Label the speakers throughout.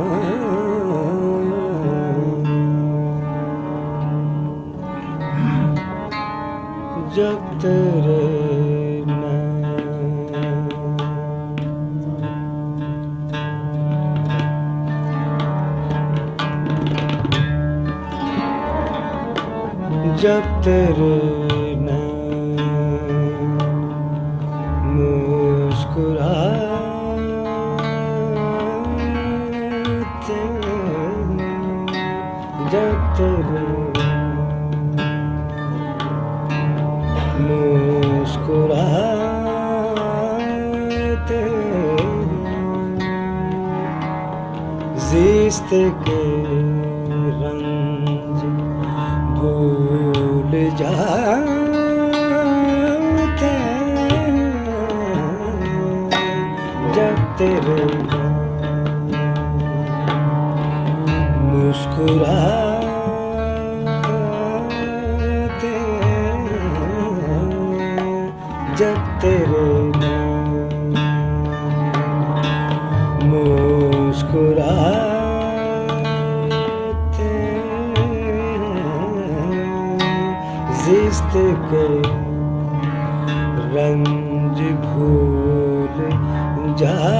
Speaker 1: Oh, جب تیرے نین مسکراتے جب تیرے مسکراتے زیست کے تیرے مسکراتے جب تیرے مسکراتے زیست کے رنج بھول جاتے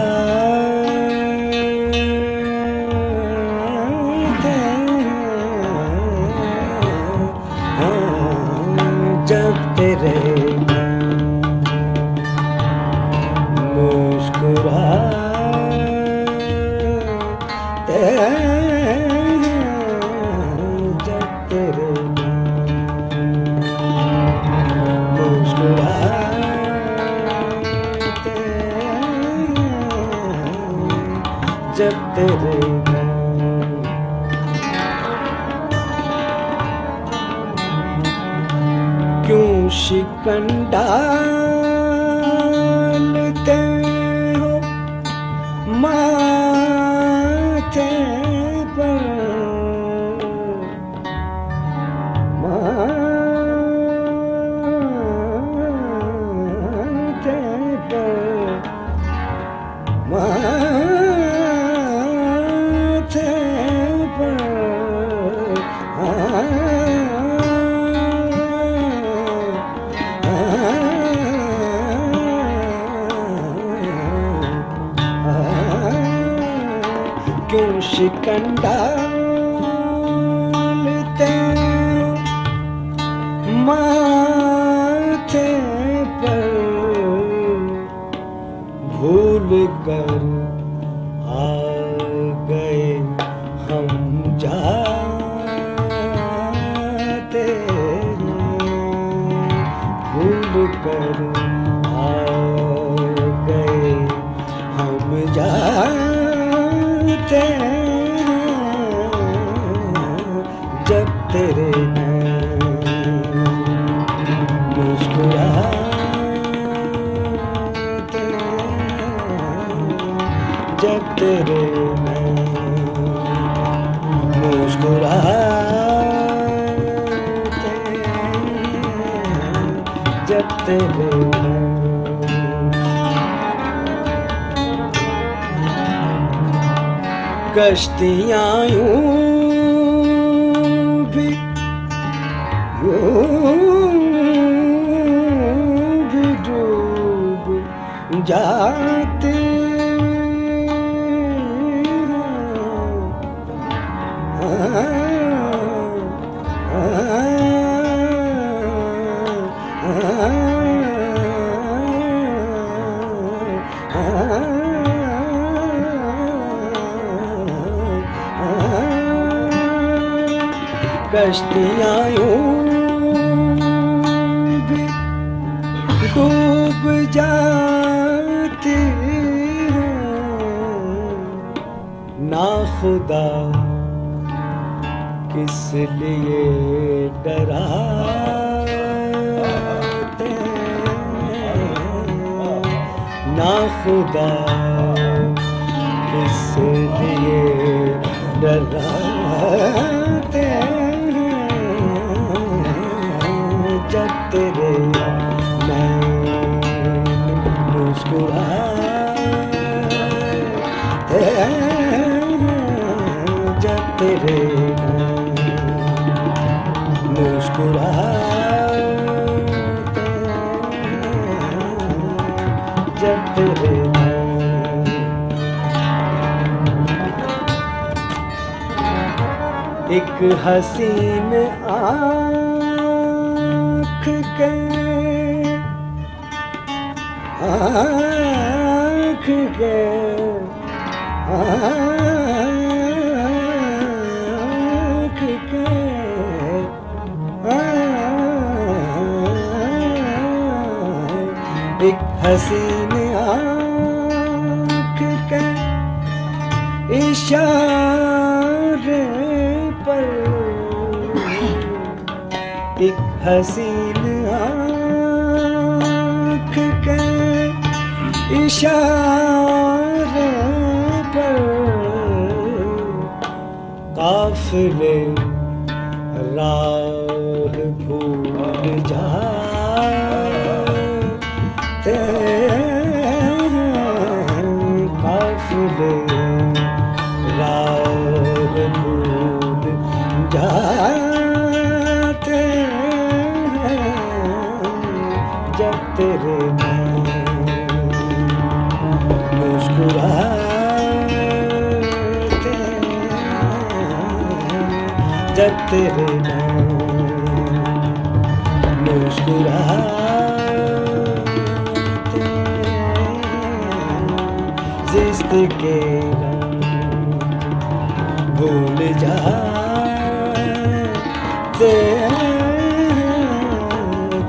Speaker 1: تیرے کیوں شکنڈا پر شکن ڈالتے ماتھے پر بھول کر آ گئے ہم جاتے بھول کر تیرے جب تیرے نین جب تیرے نین کشتیاں یوں کشتیاں بھی ڈوب جاتی ہیں نا خدا کس لیے ڈراتے ہیں۔ نا خدا کس لیے ڈراتے جب تیرے مسکراتے جب تیرے ایک حسین آنکھ کے آنکھ کے آنکھ کے ایک حسین آنکھ کے اشارے حسین آنکھ کے اشارے پر قافلے راہ بھول جاتے جب تیرے مسکراتے جب تیرے نام زست کے بھول جاتے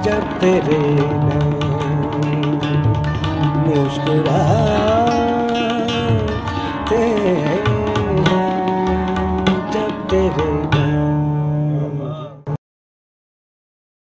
Speaker 1: جب تیرے نام مسکرا